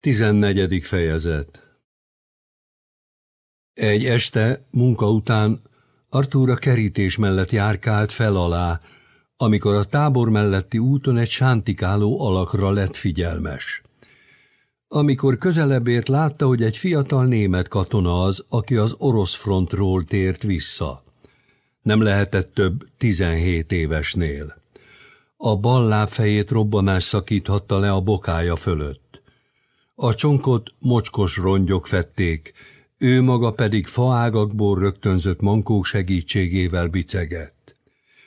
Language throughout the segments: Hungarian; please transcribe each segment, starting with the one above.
Tizennegyedik fejezet Egy este, munka után Artúra kerítés mellett járkált fel alá, amikor a tábor melletti úton egy sántikáló alakra lett figyelmes. Amikor közelebb ért, látta, hogy egy fiatal német katona az, aki az orosz frontról tért vissza. Nem lehetett több tizenhét évesnél. A bal lábfejét robbanás szakíthatta le a bokája fölött. A csonkot mocskos rongyok fették, ő maga pedig faágakból rögtönzött mankók segítségével bicegett.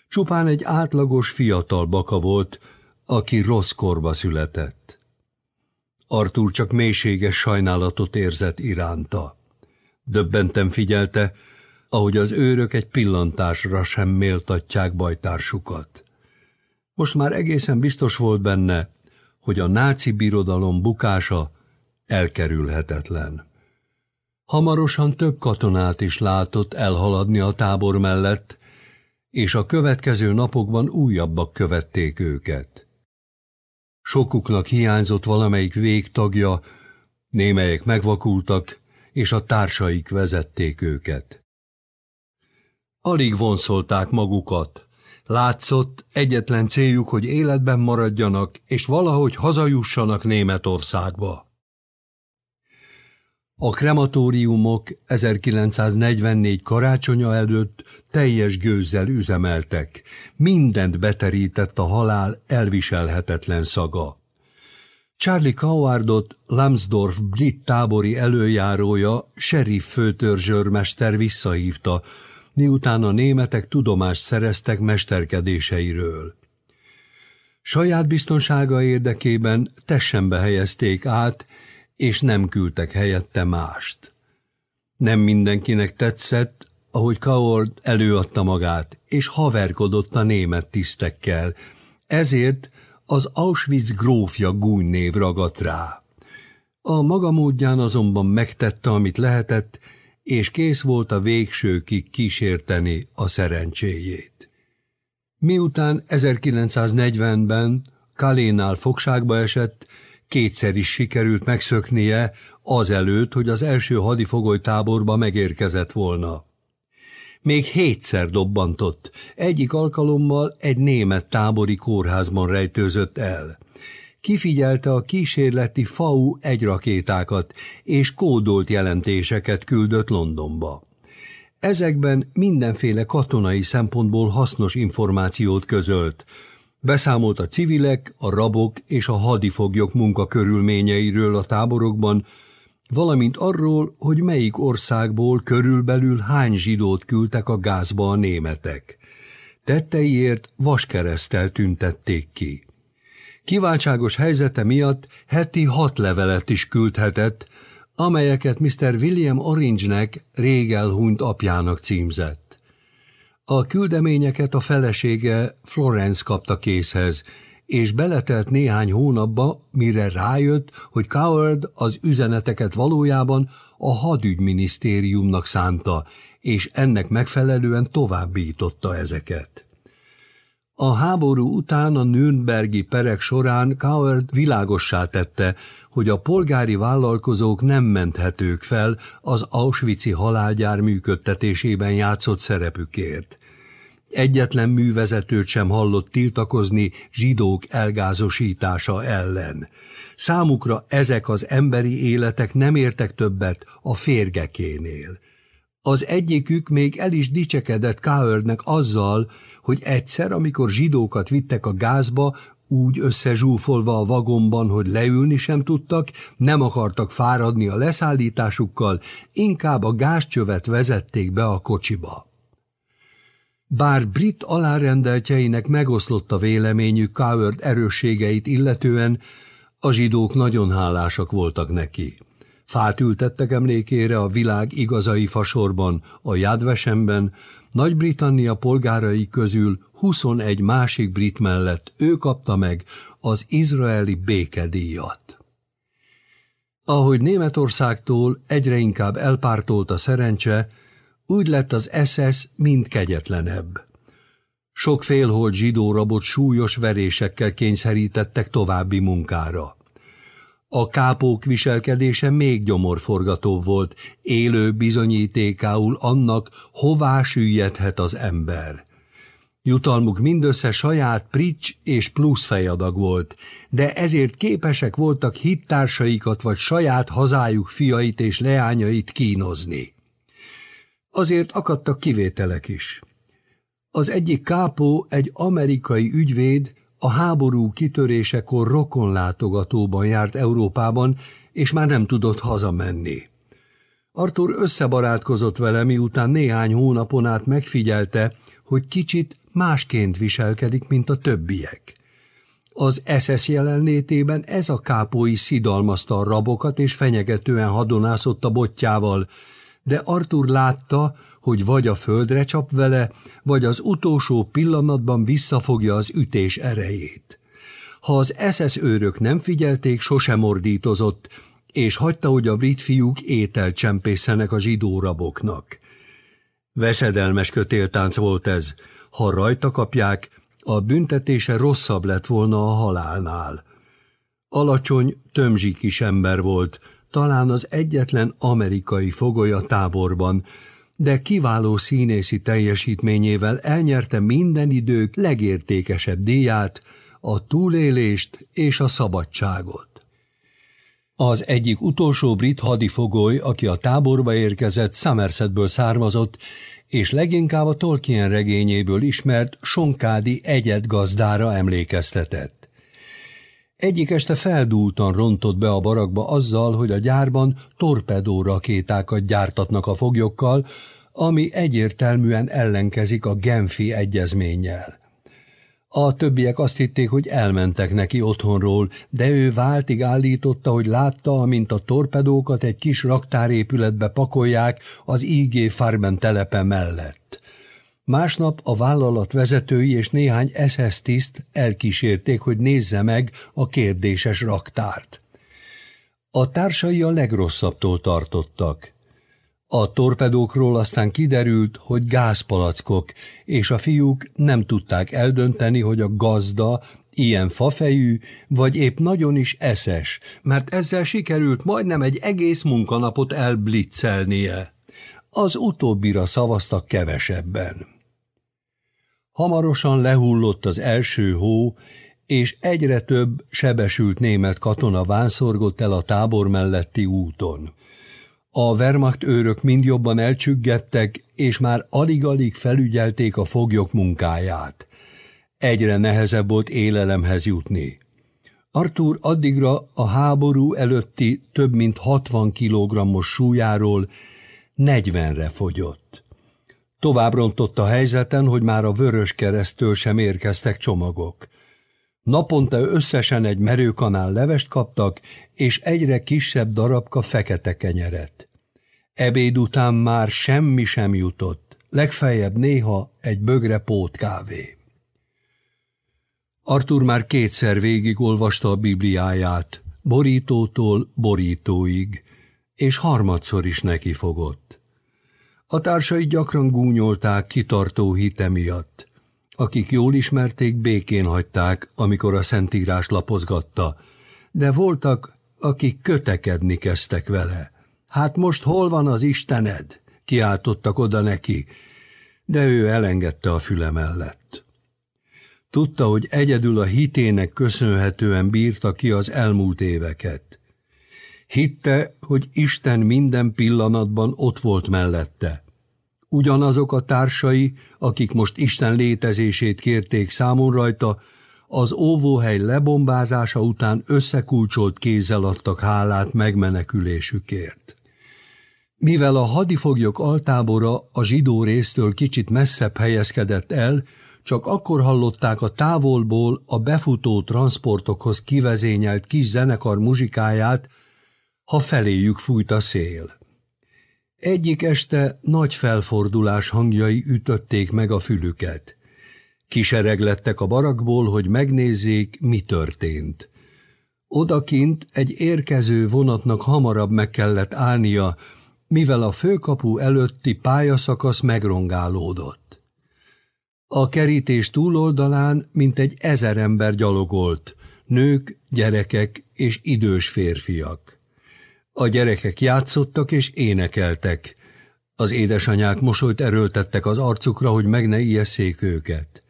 Csupán egy átlagos fiatal baka volt, aki rossz korba született. Artur csak mélységes sajnálatot érzett iránta. Döbbenten figyelte, ahogy az őrök egy pillantásra sem méltatják bajtársukat. Most már egészen biztos volt benne, hogy a náci birodalom bukása elkerülhetetlen. Hamarosan több katonát is látott elhaladni a tábor mellett, és a következő napokban újabbak követték őket. Sokuknak hiányzott valamelyik végtagja, némelyek megvakultak, és a társaik vezették őket. Alig vonszolták magukat. Látszott, egyetlen céljuk, hogy életben maradjanak, és valahogy hazajussanak Németországba. A krematóriumok 1944 karácsonya előtt teljes gőzzel üzemeltek. Mindent beterített a halál elviselhetetlen szaga. Charlie Cowardot Lambsdorff brit tábori előjárója, sheriff főtörzsőrmester visszahívta, miután a németek tudomást szereztek mesterkedéseiről. Saját biztonsága érdekében tessenbe helyezték át, és nem küldtek helyette mást. Nem mindenkinek tetszett, ahogy Kaord előadta magát, és haverkodott a német tisztekkel, ezért az Auschwitz grófja gúny név ragadt rá. A maga módján azonban megtette, amit lehetett, és kész volt a végsőkig kísérteni a szerencséjét. Miután 1940-ben Kalénál fogságba esett, kétszer is sikerült megszöknie azelőtt, hogy az első hadifogolytáborba megérkezett volna. Még hétszer dobbantott, egyik alkalommal egy német tábori kórházban rejtőzött el. Kifigyelte a kísérleti FAU egyrakétákat, és kódolt jelentéseket küldött Londonba. Ezekben mindenféle katonai szempontból hasznos információt közölt, Beszámolt a civilek, a rabok és a hadifoglyok munkakörülményeiről a táborokban, valamint arról, hogy melyik országból körülbelül hány zsidót küldtek a gázba a németek. Tetteiért vaskeresztel tüntették ki. Kiváltságos helyzete miatt heti hat levelet is küldhetett, amelyeket Mr. William Orange-nek rég elhunyt apjának címzett. A küldeményeket a felesége Florence kapta készhez, és beletelt néhány hónapba, mire rájött, hogy Coward az üzeneteket valójában a hadügyminisztériumnak szánta, és ennek megfelelően továbbította ezeket. A háború után a Nürnbergi perek során Coward világossá tette, hogy a polgári vállalkozók nem menthetők fel az Auschwitz-i halálgyár működtetésében játszott szerepükért. Egyetlen művezetőt sem hallott tiltakozni zsidók elgázosítása ellen. Számukra ezek az emberi életek nem értek többet a férgekénél. Az egyikük még el is dicsekedett Káörnek azzal, hogy egyszer, amikor zsidókat vittek a gázba, úgy összezsúfolva a vagomban, hogy leülni sem tudtak, nem akartak fáradni a leszállításukkal, inkább a gázcsövet vezették be a kocsiba. Bár brit alárendeltjeinek megoszlott a véleményük Coward erősségeit illetően, a zsidók nagyon hálásak voltak neki. Fát ültettek emlékére a világ igazai fasorban, a Jádvesemben, Nagy-Britannia polgárai közül 21 másik brit mellett ő kapta meg az izraeli békedíjat. Ahogy Németországtól egyre inkább elpártolt a szerencse, úgy lett az SS mind kegyetlenebb. Sok félhold zsidó rabot súlyos verésekkel kényszerítettek további munkára. A kápók viselkedése még gyomorforgatóbb volt, élő bizonyítékául annak, hová süllyedhet az ember. Jutalmuk mindössze saját prics és plusz fejadag volt, de ezért képesek voltak hittársaikat vagy saját hazájuk fiait és leányait kínozni. Azért akadtak kivételek is. Az egyik kápó egy amerikai ügyvéd, a háború kitörésekor rokonlátogatóban járt Európában, és már nem tudott hazamenni. Arthur összebarátkozott vele, miután néhány hónapon át megfigyelte, hogy kicsit másként viselkedik, mint a többiek. Az SS jelenlétében ez a kápói szidalmazta a rabokat és fenyegetően hadonászott a botjával, de Arthur látta, hogy vagy a földre csap vele, vagy az utolsó pillanatban visszafogja az ütés erejét. Ha az SS őrök nem figyelték, sosem ordítozott, és hagyta, hogy a brit fiúk ételt csempészenek a zsidó raboknak. Veszedelmes kötéltánc volt ez. Ha rajta kapják, a büntetése rosszabb lett volna a halálnál. Alacsony, tömzsi kis ember volt, talán az egyetlen amerikai fogoly a táborban, de kiváló színészi teljesítményével elnyerte minden idők legértékesebb díját, a túlélést és a szabadságot. Az egyik utolsó brit hadifogoly, aki a táborba érkezett, Somersetből származott, és leginkább a Tolkien regényéből ismert sonkádi egyed gazdára emlékeztetett. Egyik este feldúltan rontott be a barakba azzal, hogy a gyárban torpedó rakétákat gyártatnak a foglyokkal, ami egyértelműen ellenkezik a Genfi egyezménnyel. A többiek azt hitték, hogy elmentek neki otthonról, de ő váltig állította, hogy látta, amint a torpedókat egy kis raktárépületbe pakolják az IG Farben telepe mellett. Másnap a vállalat vezetői és néhány SS tiszt elkísérték, hogy nézze meg a kérdéses raktárt. A társai a legrosszabbtól tartottak. A torpedókról aztán kiderült, hogy gázpalackok, és a fiúk nem tudták eldönteni, hogy a gazda ilyen fafejű, vagy épp nagyon is eszes, mert ezzel sikerült majdnem egy egész munkanapot elblitzelnie. Az utóbbira szavaztak kevesebben. Hamarosan lehullott az első hó, és egyre több sebesült német katona vánszorgott el a tábor melletti úton. A Wehrmacht őrök mind jobban elcsüggettek, és már alig-alig felügyelték a foglyok munkáját. Egyre nehezebb volt élelemhez jutni. Arthur addigra a háború előtti több mint 60 kilogrammos súlyáról 40-re fogyott. Tovább rontott a helyzeten, hogy már a vörös keresztől sem érkeztek csomagok. Naponta összesen egy merőkanál levest kaptak, és egyre kisebb darabka fekete kenyeret. Ebéd után már semmi sem jutott, legfeljebb néha egy bögre pótkávé. Artur már kétszer végigolvasta a Bibliáját, borítótól borítóig, és harmadszor is neki fogott. A társai gyakran gúnyolták kitartó hite miatt. Akik jól ismerték, békén hagyták, amikor a Szentírás lapozgatta, de voltak, akik kötekedni kezdtek vele. Hát most hol van az Istened? kiáltottak oda neki, de ő elengedte a füle mellett. Tudta, hogy egyedül a hitének köszönhetően bírta ki az elmúlt éveket. Hitte, hogy Isten minden pillanatban ott volt mellette. Ugyanazok a társai, akik most Isten létezését kérték számon rajta, az óvóhely lebombázása után összekulcsolt kézzel adtak hálát megmenekülésükért. Mivel a hadifoglyok altábora a zsidó résztől kicsit messzebb helyezkedett el, csak akkor hallották a távolból a befutó transportokhoz kivezényelt kis zenekar muzsikáját, ha feléjük fújt a szél. Egyik este nagy felfordulás hangjai ütötték meg a fülüket. Kisereglettek a barakból, hogy megnézzék, mi történt. Odakint egy érkező vonatnak hamarabb meg kellett állnia, mivel a főkapu előtti pályaszakasz megrongálódott. A kerítés túloldalán mintegy ezer ember gyalogolt, nők, gyerekek és idős férfiak. A gyerekek játszottak és énekeltek. Az édesanyák mosolyt erőltettek az arcukra, hogy meg ne ijesszék őket.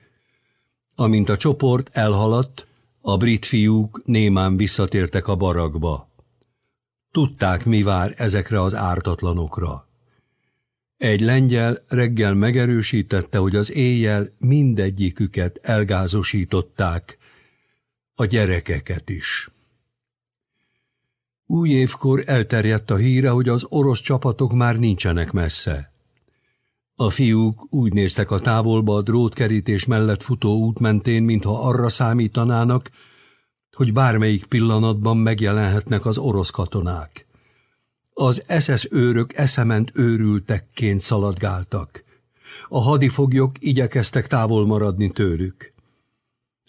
Amint a csoport elhaladt, a brit fiúk némán visszatértek a barakba. Tudták, mi vár ezekre az ártatlanokra. Egy lengyel reggel megerősítette, hogy az éjjel mindegyiküket elgázosították, a gyerekeket is. Új évkor elterjedt a híre, hogy az orosz csapatok már nincsenek messze. A fiúk úgy néztek a távolba a drótkerítés mellett futó út mentén, mintha arra számítanának, hogy bármelyik pillanatban megjelenhetnek az orosz katonák. Az SS őrök eszement őrültekként szaladgáltak. A hadifoglyok igyekeztek távol maradni tőlük.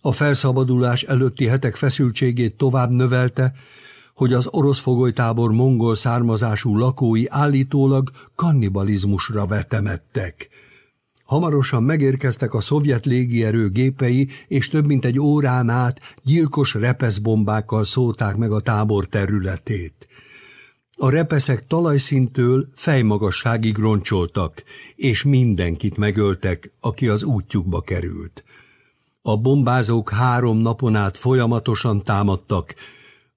A felszabadulás előtti hetek feszültségét tovább növelte, hogy az orosz fogolytábor mongol származású lakói állítólag kannibalizmusra vetemettek. Hamarosan megérkeztek a szovjet légierő gépei, és több mint egy órán át gyilkos repeszbombákkal szólták meg a tábor területét. A repeszek talajszintől fejmagasságig roncsoltak, és mindenkit megöltek, aki az útjukba került. A bombázók három napon át folyamatosan támadtak,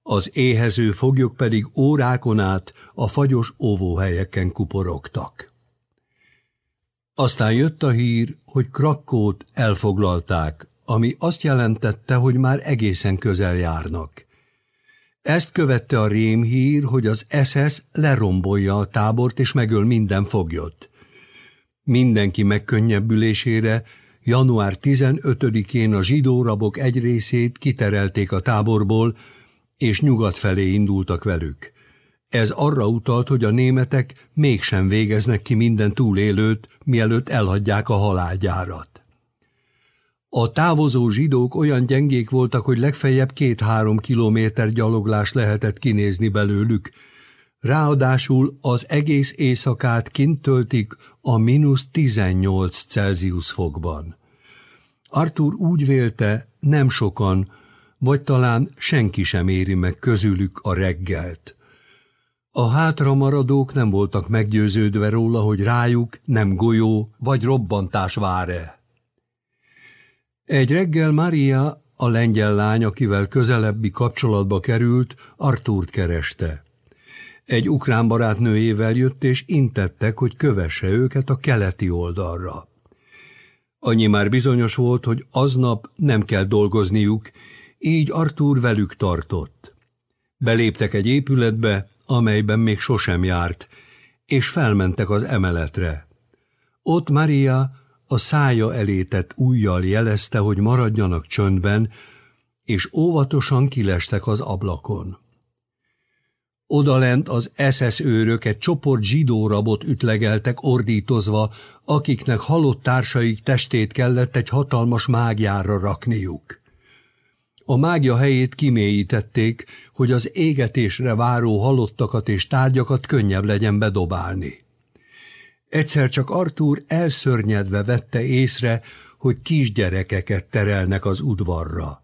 az éhező foglyok pedig órákon át a fagyos óvóhelyeken kuporogtak. Aztán jött a hír, hogy Krakkót elfoglalták, ami azt jelentette, hogy már egészen közel járnak. Ezt követte a rémhír, hogy az SS lerombolja a tábort és megöl minden foglyot. Mindenki megkönnyebbülésére január 15-én a zsidó rabok egy részét kiterelték a táborból, és nyugat felé indultak velük. Ez arra utalt, hogy a németek mégsem végeznek ki minden túlélőt, mielőtt elhagyják a halálgyárat. A távozó zsidók olyan gyengék voltak, hogy legfeljebb két-három kilométer gyaloglás lehetett kinézni belőlük. Ráadásul az egész éjszakát kint töltik a mínusz 18 Celsius fokban. Arthur úgy vélte, nem sokan, vagy talán senki sem éri meg közülük a reggelt. A hátra maradók nem voltak meggyőződve róla, hogy rájuk nem golyó vagy robbantás vár-e. Egy reggel Maria, a lengyel lány, akivel közelebbi kapcsolatba került, Artúrt kereste. Egy ukrán barátnőjével jött, és intettek, hogy kövesse őket a keleti oldalra. Annyi már bizonyos volt, hogy aznap nem kell dolgozniuk, így Artúr velük tartott. Beléptek egy épületbe, amelyben még sosem járt, és felmentek az emeletre. Ott Maria a szája elétett ujjal jelezte, hogy maradjanak csöndben, és óvatosan kilestek az ablakon. Odalent az SS őrök egy csoport zsidó rabot ütlegeltek ordítozva, akiknek halott társaik testét kellett egy hatalmas mágiára rakniuk. A mágia helyét kimélyítették, hogy az égetésre váró halottakat és tárgyakat könnyebb legyen bedobálni. Egyszer csak Artúr elszörnyedve vette észre, hogy kisgyerekeket terelnek az udvarra.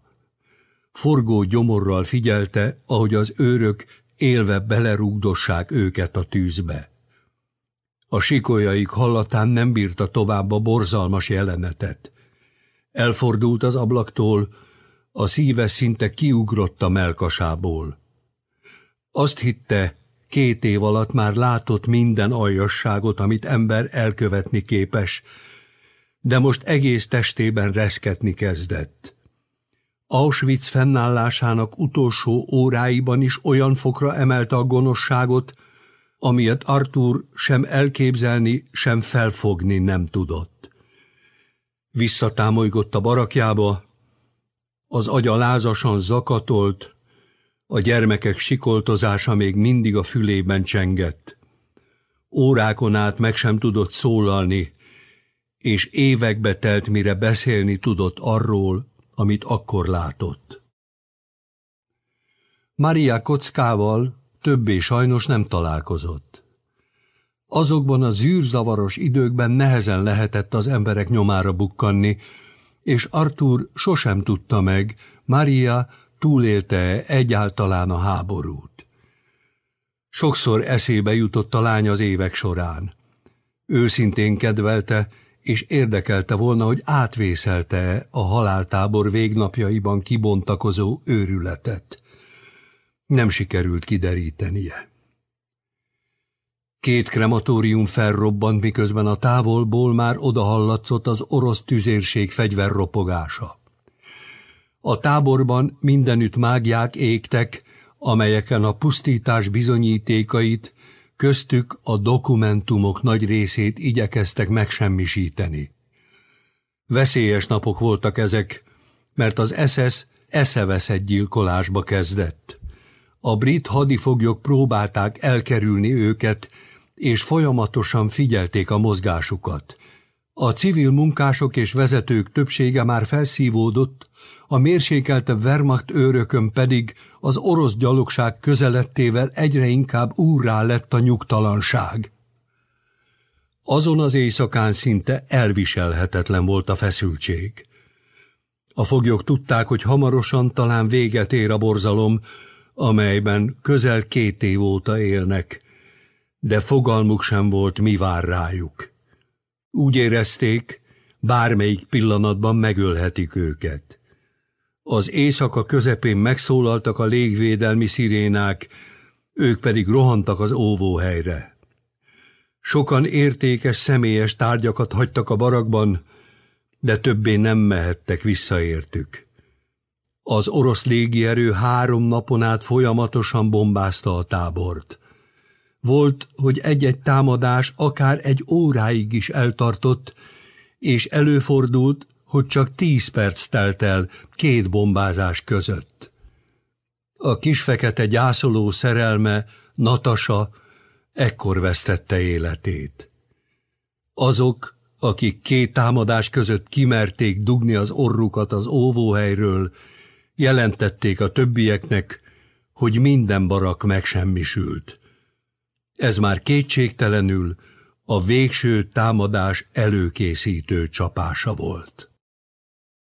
Forgó gyomorral figyelte, ahogy az őrök élve belerúgdossák őket a tűzbe. A sikolyaik hallatán nem bírta tovább a borzalmas jelenetet. Elfordult az ablaktól, a szíve szinte kiugrott a melkasából. Azt hitte, két év alatt már látott minden aljasságot, amit ember elkövetni képes, de most egész testében reszketni kezdett. Auschwitz fennállásának utolsó óráiban is olyan fokra emelte a gonoszságot, amilyet Arthur sem elképzelni, sem felfogni nem tudott. Visszatámolygott a barakjába, az agya lázasan zakatolt, a gyermekek sikoltozása még mindig a fülében csengett. Órákon át meg sem tudott szólalni, és évekbe telt, mire beszélni tudott arról, amit akkor látott. Maria kockával többé sajnos nem találkozott. Azokban a zűrzavaros időkben nehezen lehetett az emberek nyomára bukkanni, és Arthur sosem tudta meg, Maria túlélte egyáltalán a háborút. Sokszor eszébe jutott a lány az évek során. Őszintén kedvelte, és érdekelte volna, hogy átvészelte a haláltábor végnapjaiban kibontakozó őrületet. Nem sikerült kiderítenie. Két krematórium felrobbant, miközben a távolból már odahallatszott az orosz tüzérség fegyverropogása. A táborban mindenütt mágiák égtek, amelyeken a pusztítás bizonyítékait, köztük a dokumentumok nagy részét igyekeztek megsemmisíteni. Veszélyes napok voltak ezek, mert az SS eszeveszett gyilkolásba kezdett. A brit hadifoglyok próbálták elkerülni őket, és folyamatosan figyelték a mozgásukat. A civil munkások és vezetők többsége már felszívódott, a mérsékeltebb Wehrmacht őrökön pedig az orosz gyalogság közelettével egyre inkább úrrá lett a nyugtalanság. Azon az éjszakán szinte elviselhetetlen volt a feszültség. A foglyok tudták, hogy hamarosan talán véget ér a borzalom, amelyben közel két év óta élnek, de fogalmuk sem volt, mi vár rájuk. Úgy érezték, bármelyik pillanatban megölhetik őket. Az éjszaka közepén megszólaltak a légvédelmi szirénák, ők pedig rohantak az óvóhelyre. Sokan értékes személyes tárgyakat hagytak a barakban, de többé nem mehettek visszaértük. Az orosz légierő három napon át folyamatosan bombázta a tábort. Volt, hogy egy-egy támadás akár egy óráig is eltartott, és előfordult, hogy csak tíz perc telt el két bombázás között. A kisfekete gyászoló szerelme, Natasa, ekkor vesztette életét. Azok, akik két támadás között kimerték dugni az orrukat az óvóhelyről, jelentették a többieknek, hogy minden barak megsemmisült. Ez már kétségtelenül a végső támadás előkészítő csapása volt.